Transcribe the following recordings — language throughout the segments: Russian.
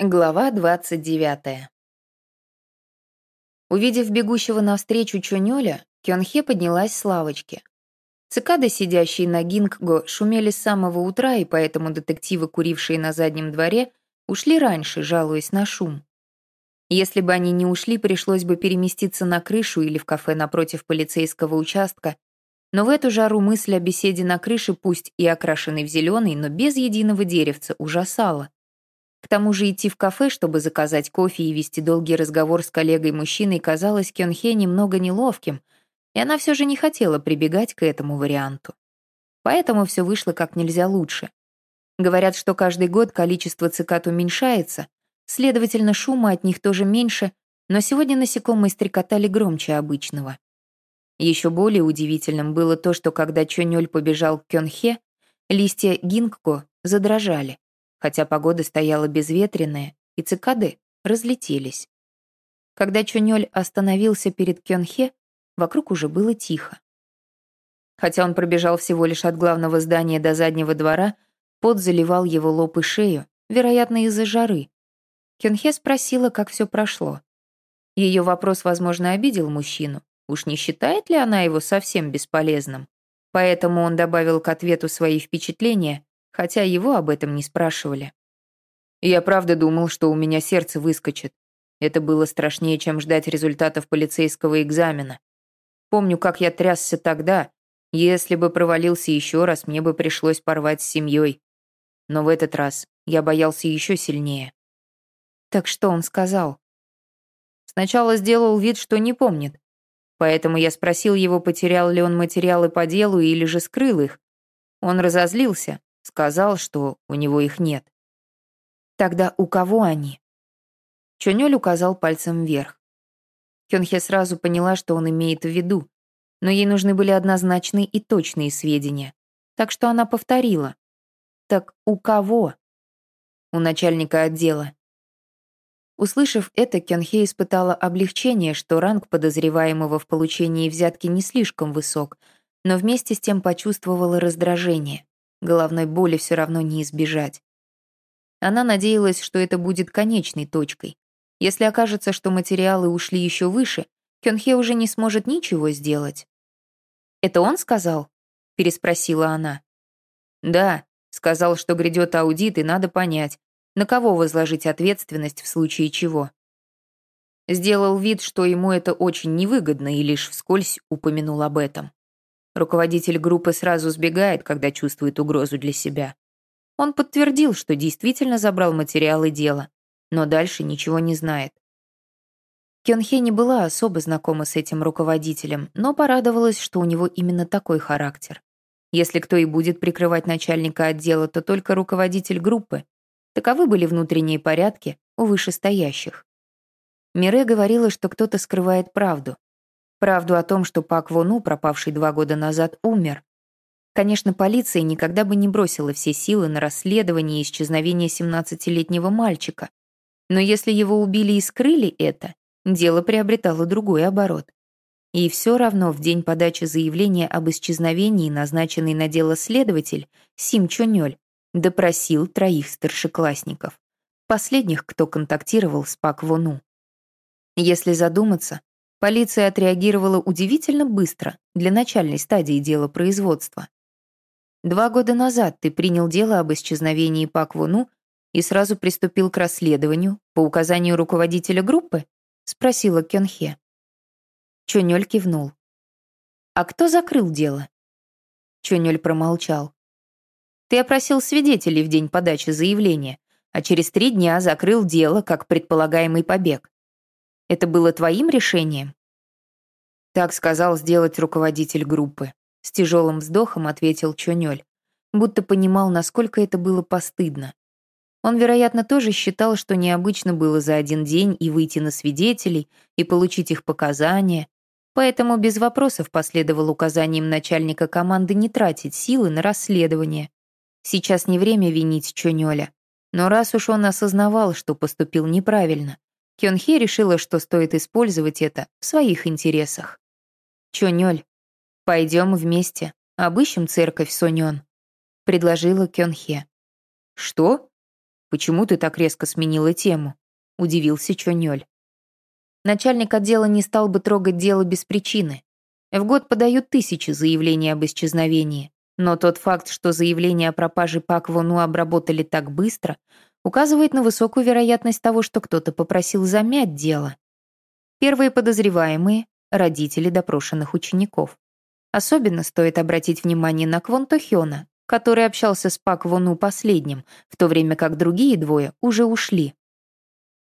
Глава 29. Увидев бегущего навстречу Чонёля, Кёнхе поднялась с лавочки. Цикады, сидящие на Гингго, шумели с самого утра, и поэтому детективы, курившие на заднем дворе, ушли раньше, жалуясь на шум. Если бы они не ушли, пришлось бы переместиться на крышу или в кафе напротив полицейского участка, но в эту жару мысль о беседе на крыше, пусть и окрашенной в зеленый, но без единого деревца, ужасала. К тому же идти в кафе, чтобы заказать кофе и вести долгий разговор с коллегой-мужчиной, казалось Кёнхе немного неловким, и она все же не хотела прибегать к этому варианту. Поэтому все вышло как нельзя лучше. Говорят, что каждый год количество цикад уменьшается, следовательно, шума от них тоже меньше, но сегодня насекомые стрекотали громче обычного. Еще более удивительным было то, что когда Чонёль побежал к Кёнхе, листья гингко задрожали хотя погода стояла безветренная, и цикады разлетелись. Когда Чунёль остановился перед Кёнхе, вокруг уже было тихо. Хотя он пробежал всего лишь от главного здания до заднего двора, пот заливал его лоб и шею, вероятно, из-за жары. Кёнхе спросила, как все прошло. Ее вопрос, возможно, обидел мужчину. Уж не считает ли она его совсем бесполезным? Поэтому он добавил к ответу свои впечатления, хотя его об этом не спрашивали. Я правда думал, что у меня сердце выскочит. Это было страшнее, чем ждать результатов полицейского экзамена. Помню, как я трясся тогда. Если бы провалился еще раз, мне бы пришлось порвать с семьей. Но в этот раз я боялся еще сильнее. Так что он сказал? Сначала сделал вид, что не помнит. Поэтому я спросил его, потерял ли он материалы по делу или же скрыл их. Он разозлился, Сказал, что у него их нет. Тогда у кого они? Чонёль указал пальцем вверх. Кёнхе сразу поняла, что он имеет в виду, но ей нужны были однозначные и точные сведения, так что она повторила. «Так у кого?» «У начальника отдела». Услышав это, Кёнхе испытала облегчение, что ранг подозреваемого в получении взятки не слишком высок, но вместе с тем почувствовала раздражение. Головной боли все равно не избежать. Она надеялась, что это будет конечной точкой. Если окажется, что материалы ушли еще выше, Кёнхе уже не сможет ничего сделать. «Это он сказал?» — переспросила она. «Да», — сказал, что грядет аудит, и надо понять, на кого возложить ответственность в случае чего. Сделал вид, что ему это очень невыгодно, и лишь вскользь упомянул об этом. Руководитель группы сразу сбегает, когда чувствует угрозу для себя. Он подтвердил, что действительно забрал материалы дела, но дальше ничего не знает. Кёнхе не была особо знакома с этим руководителем, но порадовалась, что у него именно такой характер. Если кто и будет прикрывать начальника отдела, то только руководитель группы. Таковы были внутренние порядки у вышестоящих. Мире говорила, что кто-то скрывает правду, Правду о том, что Пак Вону, пропавший два года назад, умер. Конечно, полиция никогда бы не бросила все силы на расследование исчезновения 17-летнего мальчика. Но если его убили и скрыли это, дело приобретало другой оборот. И все равно в день подачи заявления об исчезновении назначенный на дело следователь Сим Чонёль допросил троих старшеклассников, последних, кто контактировал с Пак Вону. Если задуматься, Полиция отреагировала удивительно быстро для начальной стадии дела производства. Два года назад ты принял дело об исчезновении Пак Вуну и сразу приступил к расследованию по указанию руководителя группы? Спросила Кёнхе. Чонёль кивнул. А кто закрыл дело? Чонёль промолчал. Ты опросил свидетелей в день подачи заявления, а через три дня закрыл дело как предполагаемый побег. Это было твоим решением?» Так сказал сделать руководитель группы. С тяжелым вздохом ответил Чонёль, будто понимал, насколько это было постыдно. Он, вероятно, тоже считал, что необычно было за один день и выйти на свидетелей, и получить их показания, поэтому без вопросов последовал указаниям начальника команды не тратить силы на расследование. Сейчас не время винить Чонёля, но раз уж он осознавал, что поступил неправильно, Кёнхе решила, что стоит использовать это в своих интересах. «Чонёль, пойдем вместе, обыщем церковь Сонён», — предложила Кёнхе. «Что?» почему ты так резко сменила тему?» — удивился Чонёль. Начальник отдела не стал бы трогать дело без причины. В год подают тысячи заявлений об исчезновении, но тот факт, что заявление о пропаже Пак Вону обработали так быстро, указывает на высокую вероятность того, что кто-то попросил замять дело. Первые подозреваемые — родители допрошенных учеников. Особенно стоит обратить внимание на Квон Тохёна, который общался с Пак Вону последним, в то время как другие двое уже ушли.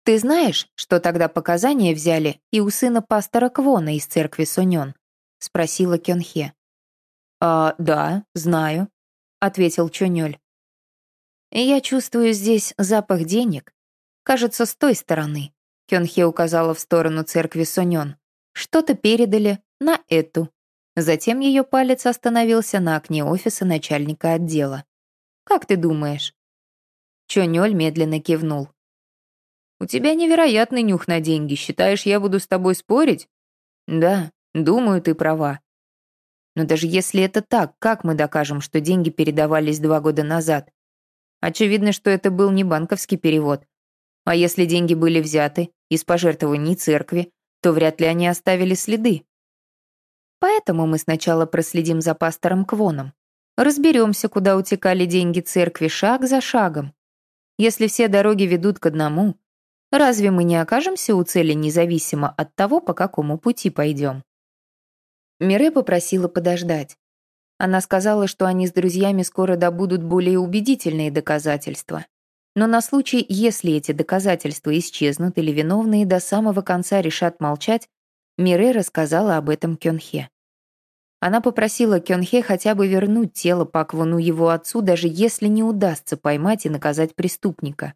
«Ты знаешь, что тогда показания взяли и у сына пастора Квона из церкви Сонён?» — спросила Кёнхе. «А, да, знаю», — ответил Чонёль. «Я чувствую здесь запах денег. Кажется, с той стороны», — Кёнхе указала в сторону церкви Сонён. «Что-то передали на эту». Затем ее палец остановился на окне офиса начальника отдела. «Как ты думаешь?» Чонёль медленно кивнул. «У тебя невероятный нюх на деньги. Считаешь, я буду с тобой спорить?» «Да, думаю, ты права». «Но даже если это так, как мы докажем, что деньги передавались два года назад? Очевидно, что это был не банковский перевод. А если деньги были взяты из пожертвований церкви, то вряд ли они оставили следы. Поэтому мы сначала проследим за пастором Квоном. Разберемся, куда утекали деньги церкви шаг за шагом. Если все дороги ведут к одному, Разве мы не окажемся у цели независимо от того, по какому пути пойдем? Мире попросила подождать. Она сказала, что они с друзьями скоро добудут более убедительные доказательства. Но на случай, если эти доказательства исчезнут или виновные до самого конца решат молчать, Мире рассказала об этом Кёнхе. Она попросила Кёнхе хотя бы вернуть тело Паквуну его отцу, даже если не удастся поймать и наказать преступника.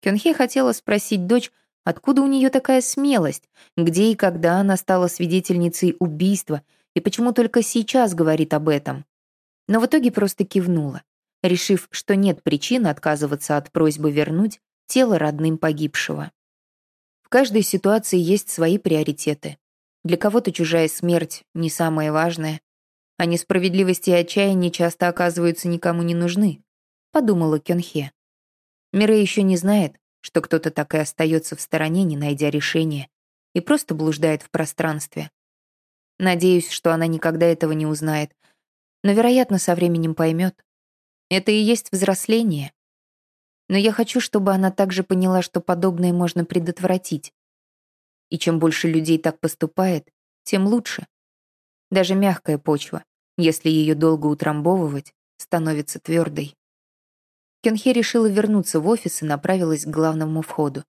Кёнхе хотела спросить дочь, откуда у нее такая смелость, где и когда она стала свидетельницей убийства и почему только сейчас говорит об этом. Но в итоге просто кивнула, решив, что нет причин отказываться от просьбы вернуть тело родным погибшего. В каждой ситуации есть свои приоритеты. Для кого-то чужая смерть не самое важное, а несправедливости и отчаяние часто оказываются никому не нужны, подумала Кёнхе. Мире еще не знает, что кто-то так и остается в стороне, не найдя решения, и просто блуждает в пространстве. Надеюсь, что она никогда этого не узнает, но, вероятно, со временем поймет. Это и есть взросление. Но я хочу, чтобы она также поняла, что подобное можно предотвратить. И чем больше людей так поступает, тем лучше. Даже мягкая почва, если ее долго утрамбовывать, становится твердой. Кенхе решила вернуться в офис и направилась к главному входу.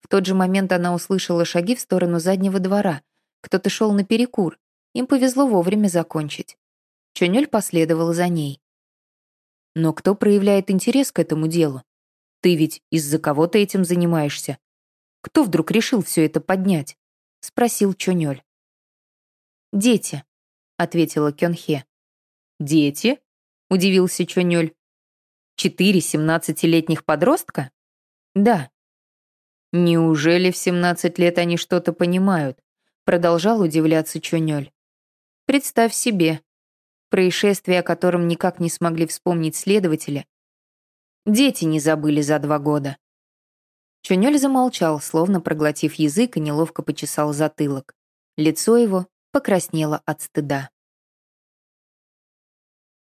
В тот же момент она услышала шаги в сторону заднего двора. Кто-то шел на перекур. Им повезло вовремя закончить. Чонёль последовал за ней. «Но кто проявляет интерес к этому делу? Ты ведь из-за кого-то этим занимаешься. Кто вдруг решил все это поднять?» — спросил Чонёль. «Дети», — ответила Кёнхе. «Дети?» — удивился Чонёль. Четыре семнадцатилетних подростка? Да. Неужели в семнадцать лет они что-то понимают? Продолжал удивляться Чунёль. Представь себе. Происшествие, о котором никак не смогли вспомнить следователи. Дети не забыли за два года. Чунёль замолчал, словно проглотив язык и неловко почесал затылок. Лицо его покраснело от стыда.